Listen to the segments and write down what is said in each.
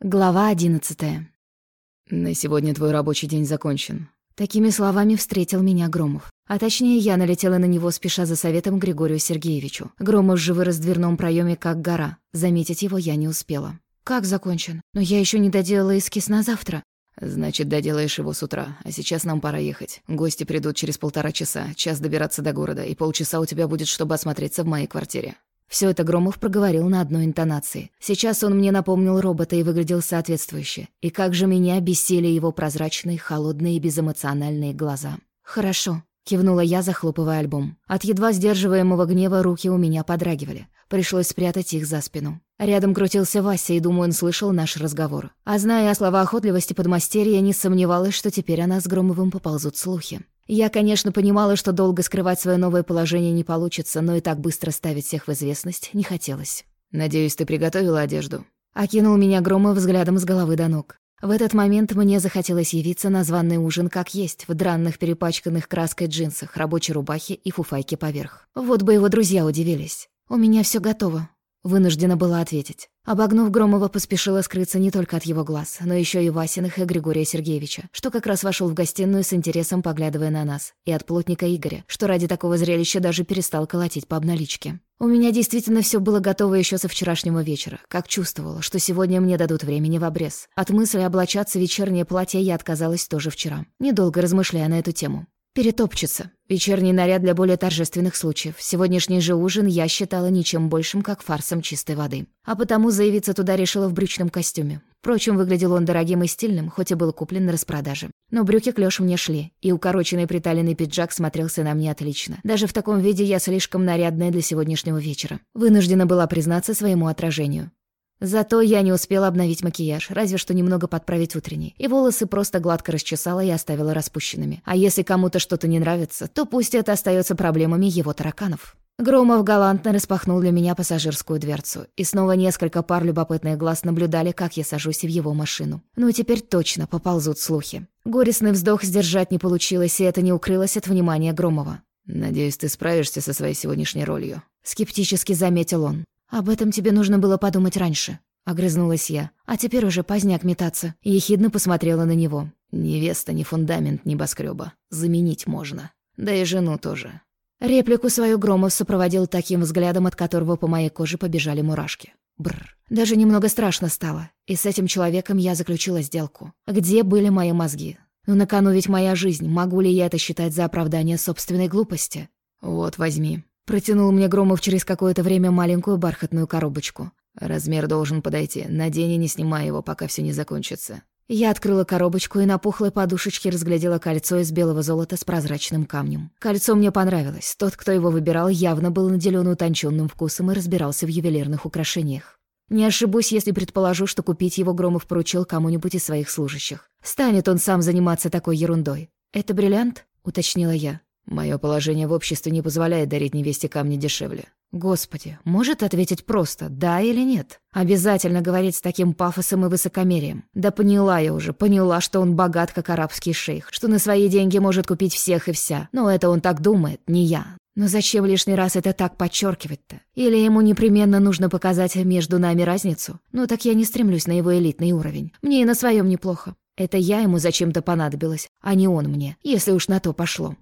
Глава одиннадцатая. «На сегодня твой рабочий день закончен». Такими словами встретил меня Громов. А точнее, я налетела на него, спеша за советом Григорию Сергеевичу. Громов же вырос в дверном проеме, как гора. Заметить его я не успела. «Как закончен? Но я еще не доделала эскиз на завтра». «Значит, доделаешь его с утра, а сейчас нам пора ехать. Гости придут через полтора часа, час добираться до города, и полчаса у тебя будет, чтобы осмотреться в моей квартире». Все это Громов проговорил на одной интонации. Сейчас он мне напомнил робота и выглядел соответствующе. И как же меня бесили его прозрачные, холодные и безэмоциональные глаза. «Хорошо», — кивнула я, захлопывая альбом. От едва сдерживаемого гнева руки у меня подрагивали. Пришлось спрятать их за спину. Рядом крутился Вася, и, думаю, он слышал наш разговор. А зная о словоохотливости подмастерья, не сомневалась, что теперь о нас с Громовым поползут слухи. Я, конечно, понимала, что долго скрывать свое новое положение не получится, но и так быстро ставить всех в известность не хотелось. «Надеюсь, ты приготовила одежду?» Окинул меня Громов взглядом с головы до ног. В этот момент мне захотелось явиться на званный ужин как есть, в дранных перепачканных краской джинсах, рабочей рубахе и фуфайке поверх. Вот бы его друзья удивились. «У меня все готово», Вынуждена была ответить. Обогнув Громова, поспешила скрыться не только от его глаз, но еще и Васиных и Григория Сергеевича, что как раз вошел в гостиную с интересом, поглядывая на нас, и от плотника Игоря, что ради такого зрелища даже перестал колотить по обналичке. У меня действительно все было готово еще со вчерашнего вечера, как чувствовала, что сегодня мне дадут времени в обрез. От мысли облачаться в вечернее платье я отказалась тоже вчера, недолго размышляя на эту тему. Перетопчется. Вечерний наряд для более торжественных случаев. Сегодняшний же ужин я считала ничем большим, как фарсом чистой воды. А потому заявиться туда решила в брючном костюме. Впрочем, выглядел он дорогим и стильным, хоть и был куплен на распродаже. Но брюки клёш мне шли, и укороченный приталенный пиджак смотрелся на мне отлично. Даже в таком виде я слишком нарядная для сегодняшнего вечера. Вынуждена была признаться своему отражению. Зато я не успела обновить макияж, разве что немного подправить утренний. И волосы просто гладко расчесала и оставила распущенными. А если кому-то что-то не нравится, то пусть это остается проблемами его тараканов. Громов галантно распахнул для меня пассажирскую дверцу, и снова несколько пар любопытных глаз наблюдали, как я сажусь в его машину. Ну, теперь точно поползут слухи. Горестный вздох сдержать не получилось, и это не укрылось от внимания Громова. «Надеюсь, ты справишься со своей сегодняшней ролью», — скептически заметил он. «Об этом тебе нужно было подумать раньше», — огрызнулась я. «А теперь уже поздняк метаться». Ехидно посмотрела на него. «Невеста не фундамент небоскреба. Заменить можно. Да и жену тоже». Реплику свою Громов сопроводил таким взглядом, от которого по моей коже побежали мурашки. Бррр. Даже немного страшно стало. И с этим человеком я заключила сделку. Где были мои мозги? Ну, на кону ведь моя жизнь. Могу ли я это считать за оправдание собственной глупости? «Вот, возьми», Протянул мне Громов через какое-то время маленькую бархатную коробочку. «Размер должен подойти. Надень и не снимай его, пока все не закончится». Я открыла коробочку и на пухлой подушечке разглядела кольцо из белого золота с прозрачным камнем. Кольцо мне понравилось. Тот, кто его выбирал, явно был наделен утонченным вкусом и разбирался в ювелирных украшениях. Не ошибусь, если предположу, что купить его Громов поручил кому-нибудь из своих служащих. Станет он сам заниматься такой ерундой. «Это бриллиант?» — уточнила я. Мое положение в обществе не позволяет дарить невесте камни дешевле. Господи, может ответить просто «да» или «нет». Обязательно говорить с таким пафосом и высокомерием. Да поняла я уже, поняла, что он богат, как арабский шейх, что на свои деньги может купить всех и вся. Но это он так думает, не я. Но зачем лишний раз это так подчеркивать-то? Или ему непременно нужно показать между нами разницу? Ну так я не стремлюсь на его элитный уровень. Мне и на своем неплохо. Это я ему зачем-то понадобилась, а не он мне, если уж на то пошло.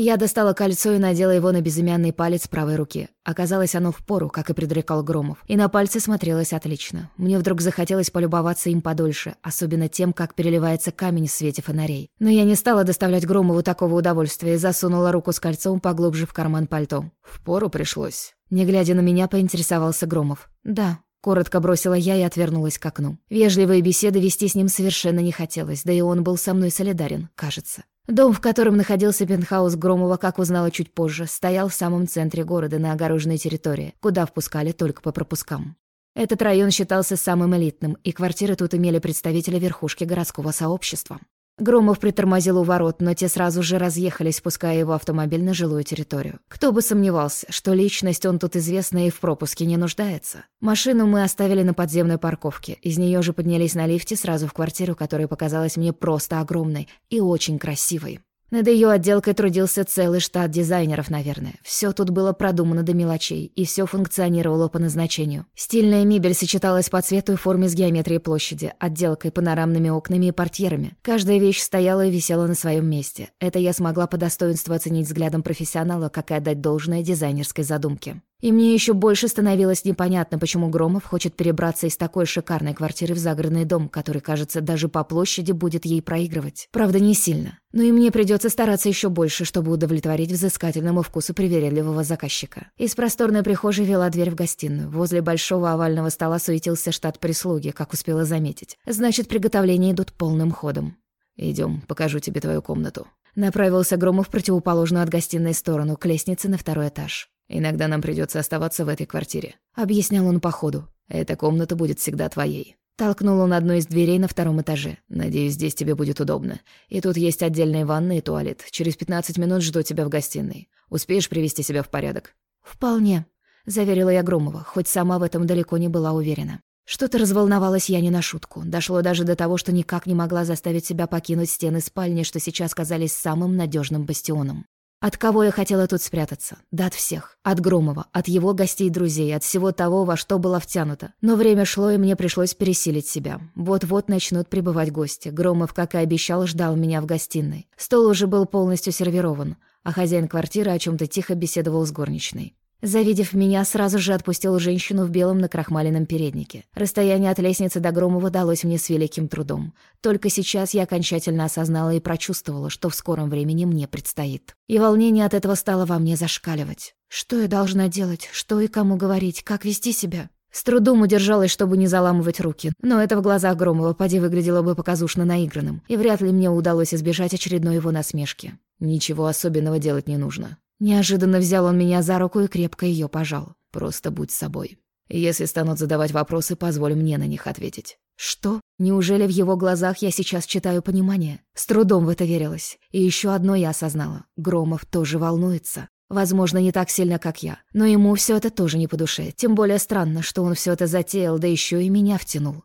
Я достала кольцо и надела его на безымянный палец правой руки. Оказалось, оно в пору, как и предрекал Громов. И на пальце смотрелось отлично. Мне вдруг захотелось полюбоваться им подольше, особенно тем, как переливается камень в свете фонарей. Но я не стала доставлять Громову такого удовольствия и засунула руку с кольцом поглубже в карман пальто. В пору пришлось. Не глядя на меня, поинтересовался Громов. «Да», Коротко бросила я и отвернулась к окну. Вежливые беседы вести с ним совершенно не хотелось, да и он был со мной солидарен, кажется. Дом, в котором находился пентхаус Громова, как узнала чуть позже, стоял в самом центре города на огороженной территории, куда впускали только по пропускам. Этот район считался самым элитным, и квартиры тут имели представители верхушки городского сообщества. Громов притормозил у ворот, но те сразу же разъехались, пуская его автомобиль на жилую территорию. Кто бы сомневался, что личность он тут известна и в пропуске не нуждается. Машину мы оставили на подземной парковке. Из нее же поднялись на лифте сразу в квартиру, которая показалась мне просто огромной и очень красивой. Над ее отделкой трудился целый штат дизайнеров, наверное. Все тут было продумано до мелочей, и все функционировало по назначению. Стильная мебель сочеталась по цвету и форме с геометрией площади, отделкой, панорамными окнами и портьерами. Каждая вещь стояла и висела на своем месте. Это я смогла по достоинству оценить взглядом профессионала, как и отдать должное дизайнерской задумке. И мне еще больше становилось непонятно, почему Громов хочет перебраться из такой шикарной квартиры в загородный дом, который, кажется, даже по площади будет ей проигрывать. Правда, не сильно. Но и мне придется стараться еще больше, чтобы удовлетворить взыскательному вкусу привередливого заказчика. Из просторной прихожей вела дверь в гостиную. Возле большого овального стола суетился штат прислуги, как успела заметить. Значит, приготовления идут полным ходом. Идем, покажу тебе твою комнату. Направился Громов противоположную от гостиной сторону, к лестнице на второй этаж. Иногда нам придется оставаться в этой квартире», — объяснял он по ходу. «Эта комната будет всегда твоей». Толкнул он одну из дверей на втором этаже. «Надеюсь, здесь тебе будет удобно. И тут есть отдельная ванна и туалет. Через 15 минут жду тебя в гостиной. Успеешь привести себя в порядок?» «Вполне», — заверила я Громова, хоть сама в этом далеко не была уверена. Что-то разволновалась я не на шутку. Дошло даже до того, что никак не могла заставить себя покинуть стены спальни, что сейчас казались самым надежным бастионом. От кого я хотела тут спрятаться? Да от всех. От Громова, от его гостей и друзей, от всего того, во что было втянуто. Но время шло, и мне пришлось пересилить себя. Вот-вот начнут прибывать гости. Громов, как и обещал, ждал меня в гостиной. Стол уже был полностью сервирован, а хозяин квартиры о чем то тихо беседовал с горничной. Завидев меня, сразу же отпустил женщину в белом накрахмаленном переднике. Расстояние от лестницы до Громова далось мне с великим трудом. Только сейчас я окончательно осознала и прочувствовала, что в скором времени мне предстоит. И волнение от этого стало во мне зашкаливать. Что я должна делать? Что и кому говорить? Как вести себя? С трудом удержалась, чтобы не заламывать руки, но это в глазах Громова поди выглядело бы показушно наигранным, и вряд ли мне удалось избежать очередной его насмешки. «Ничего особенного делать не нужно. Неожиданно взял он меня за руку и крепко ее пожал. «Просто будь собой. Если станут задавать вопросы, позволь мне на них ответить». «Что? Неужели в его глазах я сейчас читаю понимание?» С трудом в это верилось. И еще одно я осознала. Громов тоже волнуется. Возможно, не так сильно, как я. Но ему все это тоже не по душе. Тем более странно, что он все это затеял, да еще и меня втянул.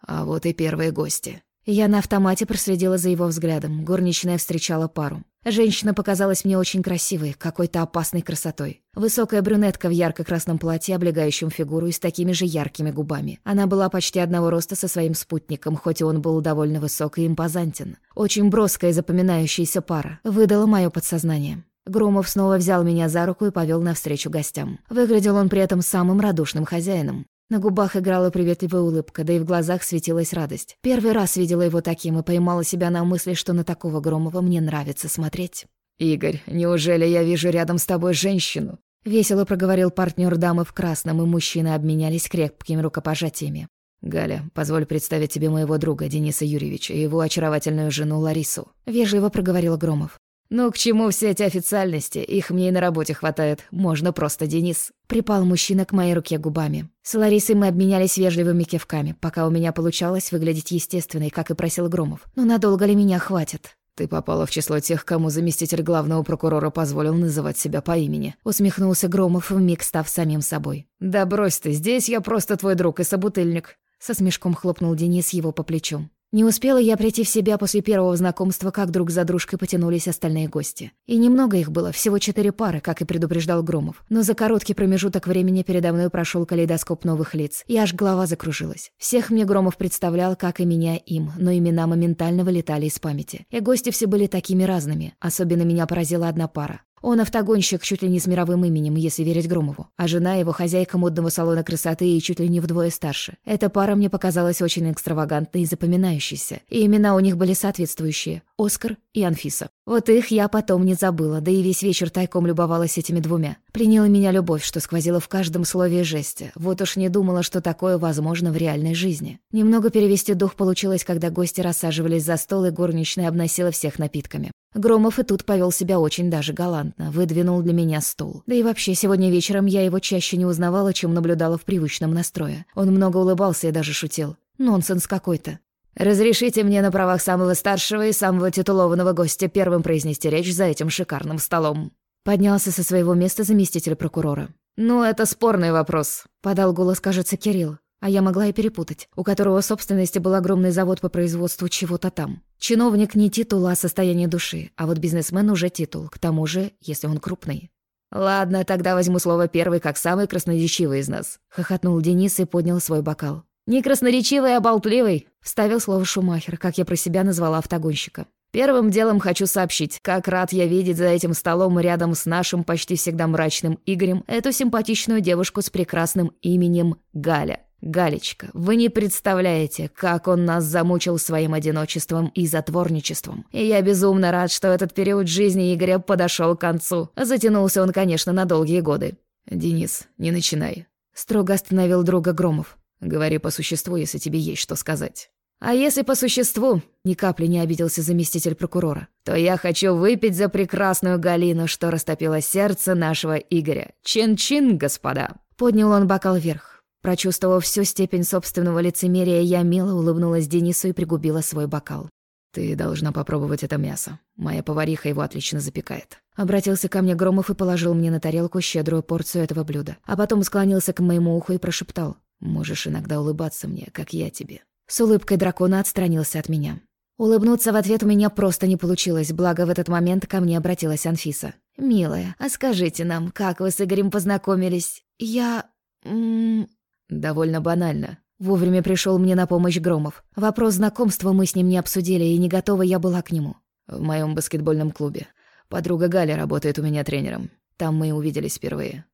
А вот и первые гости. Я на автомате проследила за его взглядом. Горничная встречала пару. Женщина показалась мне очень красивой, какой-то опасной красотой. Высокая брюнетка в ярко-красном платье, облегающем фигуру и с такими же яркими губами. Она была почти одного роста со своим спутником, хоть и он был довольно высок и импозантен. Очень броская и запоминающаяся пара. Выдала мое подсознание. Громов снова взял меня за руку и повел навстречу гостям. Выглядел он при этом самым радушным хозяином. На губах играла приветливая улыбка, да и в глазах светилась радость. Первый раз видела его таким и поймала себя на мысли, что на такого Громова мне нравится смотреть. «Игорь, неужели я вижу рядом с тобой женщину?» Весело проговорил партнер дамы в красном, и мужчины обменялись крепкими рукопожатиями. «Галя, позволь представить тебе моего друга Дениса Юрьевича и его очаровательную жену Ларису», — вежливо проговорил Громов. «Ну, к чему все эти официальности? Их мне и на работе хватает. Можно просто Денис». Припал мужчина к моей руке губами. С Ларисой мы обменялись вежливыми кивками, пока у меня получалось выглядеть естественной, как и просил Громов. Но надолго ли меня хватит? «Ты попала в число тех, кому заместитель главного прокурора позволил называть себя по имени», — усмехнулся Громов, вмиг став самим собой. «Да брось ты, здесь я просто твой друг и собутыльник», — со смешком хлопнул Денис его по плечу. Не успела я прийти в себя после первого знакомства, как друг за дружкой потянулись остальные гости. И немного их было, всего четыре пары, как и предупреждал Громов. Но за короткий промежуток времени передо мной прошел калейдоскоп новых лиц, и аж голова закружилась. Всех мне Громов представлял, как и меня им, но имена моментально вылетали из памяти. И гости все были такими разными. Особенно меня поразила одна пара. Он автогонщик чуть ли не с мировым именем, если верить Громову. А жена его хозяйка модного салона красоты и чуть ли не вдвое старше. Эта пара мне показалась очень экстравагантной и запоминающейся. И имена у них были соответствующие. Оскар и Анфиса. Вот их я потом не забыла, да и весь вечер тайком любовалась этими двумя. Пленила меня любовь, что сквозила в каждом слове и жесте. Вот уж не думала, что такое возможно в реальной жизни. Немного перевести дух получилось, когда гости рассаживались за стол, и горничная обносила всех напитками. Громов и тут повел себя очень даже галантно, выдвинул для меня стул. Да и вообще, сегодня вечером я его чаще не узнавала, чем наблюдала в привычном настрое. Он много улыбался и даже шутил. Нонсенс какой-то. «Разрешите мне на правах самого старшего и самого титулованного гостя первым произнести речь за этим шикарным столом». Поднялся со своего места заместитель прокурора. «Ну, это спорный вопрос», — подал голос, кажется, Кирилл. А я могла и перепутать, у которого в собственности был огромный завод по производству чего-то там. Чиновник не титул, а состояние души, а вот бизнесмен уже титул, к тому же, если он крупный. «Ладно, тогда возьму слово первый, как самый красноречивый из нас», — хохотнул Денис и поднял свой бокал. «Не красноречивый, а болтливый», — вставил слово Шумахер, как я про себя назвала автогонщика. Первым делом хочу сообщить, как рад я видеть за этим столом рядом с нашим почти всегда мрачным Игорем эту симпатичную девушку с прекрасным именем Галя. Галечка, вы не представляете, как он нас замучил своим одиночеством и затворничеством. И я безумно рад, что этот период жизни Игоря подошел к концу. Затянулся он, конечно, на долгие годы. «Денис, не начинай», — строго остановил друга Громов. «Говори по существу, если тебе есть что сказать». А если по существу, ни капли не обиделся заместитель прокурора, то я хочу выпить за прекрасную Галину, что растопило сердце нашего Игоря. Чин-чин, господа!» Поднял он бокал вверх. Прочувствовав всю степень собственного лицемерия, я мило улыбнулась Денису и пригубила свой бокал. «Ты должна попробовать это мясо. Моя повариха его отлично запекает». Обратился ко мне Громов и положил мне на тарелку щедрую порцию этого блюда. А потом склонился к моему уху и прошептал. «Можешь иногда улыбаться мне, как я тебе. С улыбкой дракона отстранился от меня. Улыбнуться в ответ у меня просто не получилось, благо в этот момент ко мне обратилась Анфиса. «Милая, а скажите нам, как вы с Игорем познакомились? Я... М -м... «Довольно банально». Вовремя пришел мне на помощь Громов. Вопрос знакомства мы с ним не обсудили, и не готова я была к нему. «В моем баскетбольном клубе. Подруга Галя работает у меня тренером. Там мы и увиделись впервые.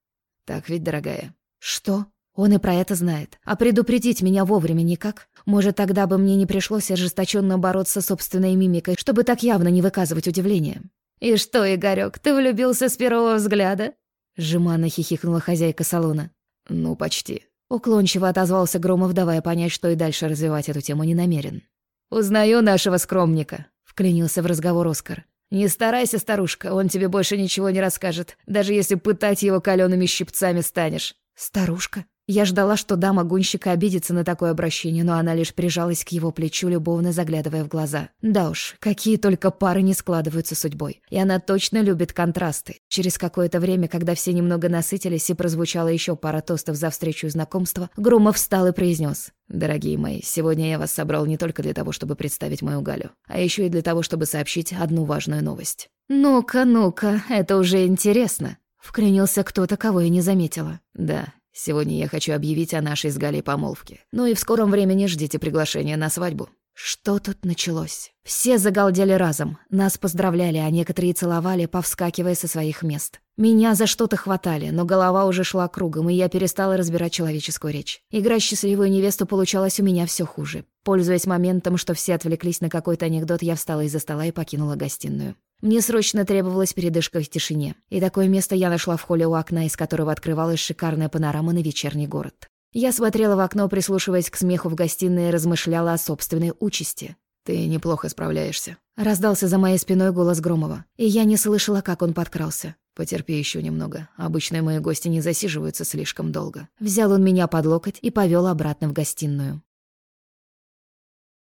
Так ведь, дорогая?» «Что?» Он и про это знает. А предупредить меня вовремя никак? Может, тогда бы мне не пришлось ожесточенно бороться с собственной мимикой, чтобы так явно не выказывать удивления. «И что, Игорёк, ты влюбился с первого взгляда?» Жеманно хихикнула хозяйка салона. «Ну, почти». Уклончиво отозвался Громов, давая понять, что и дальше развивать эту тему не намерен. «Узнаю нашего скромника», — вклинился в разговор Оскар. «Не старайся, старушка, он тебе больше ничего не расскажет, даже если пытать его калеными щипцами станешь». «Старушка?» Я ждала, что дама гонщика обидится на такое обращение, но она лишь прижалась к его плечу, любовно заглядывая в глаза. Да уж, какие только пары не складываются судьбой. И она точно любит контрасты. Через какое-то время, когда все немного насытились и прозвучала еще пара тостов за встречу и знакомство, Громов встал и произнес: «Дорогие мои, сегодня я вас собрал не только для того, чтобы представить мою Галю, а еще и для того, чтобы сообщить одну важную новость». «Ну-ка, ну-ка, это уже интересно», — вклинился кто-то, кого я не заметила. «Да, Сегодня я хочу объявить о нашей с Галей помолвке. Ну и в скором времени ждите приглашения на свадьбу». Что тут началось? Все загалдели разом. Нас поздравляли, а некоторые целовали, повскакивая со своих мест. Меня за что-то хватали, но голова уже шла кругом, и я перестала разбирать человеческую речь. Игра счастливую невесту получалась у меня все хуже. Пользуясь моментом, что все отвлеклись на какой-то анекдот, я встала из-за стола и покинула гостиную. Мне срочно требовалась передышка в тишине, и такое место я нашла в холле у окна, из которого открывалась шикарная панорама на вечерний город. Я смотрела в окно, прислушиваясь к смеху в гостиной и размышляла о собственной участи. «Ты неплохо справляешься», — раздался за моей спиной голос Громова, и я не слышала, как он подкрался. «Потерпи еще немного. Обычно мои гости не засиживаются слишком долго». Взял он меня под локоть и повел обратно в гостиную.